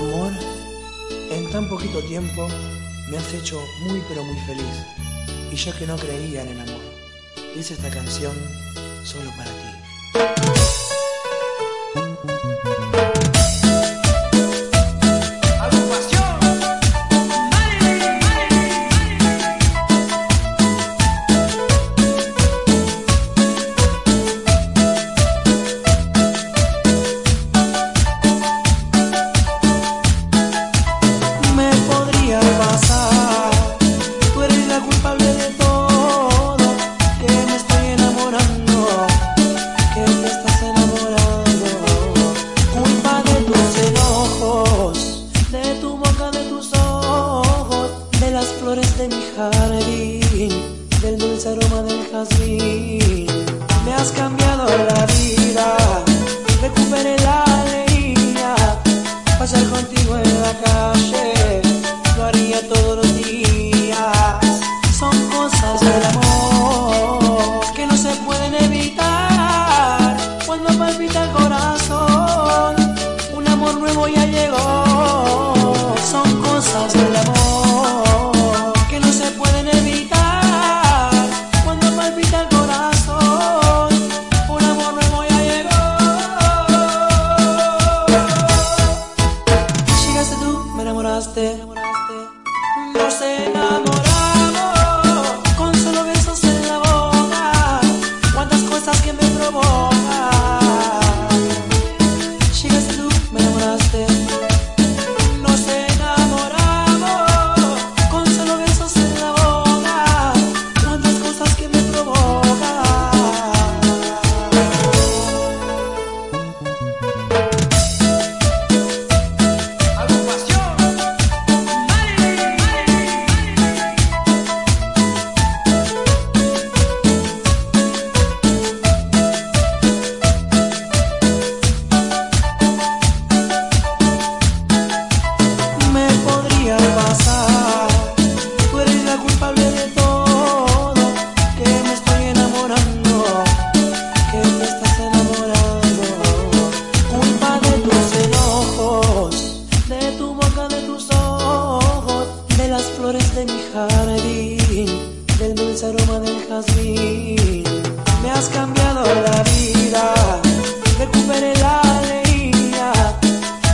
Amor, en tan poquito tiempo me has hecho muy pero muy feliz. Y yo que no creía en el amor, hice esta canción solo para ti. de mi jardín, del dulce aroma del jazmín, me has cambiado la vida. enamoraste, nos enamoraste.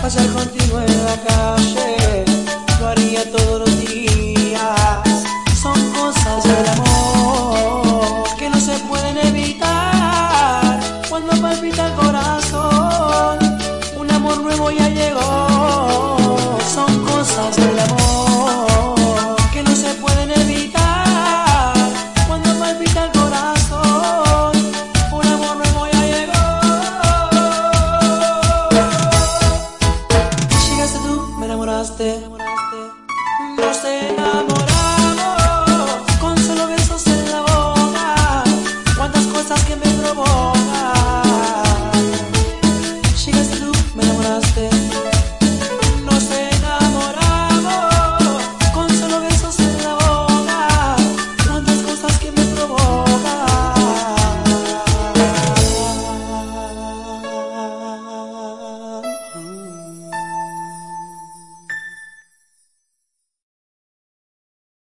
pasar contigo en la calle, lo haría todos los días. Son cosas del amor que no se pueden evitar. Cuando palpita el corazón, un amor nuevo ya llegó. Son cosas del amor.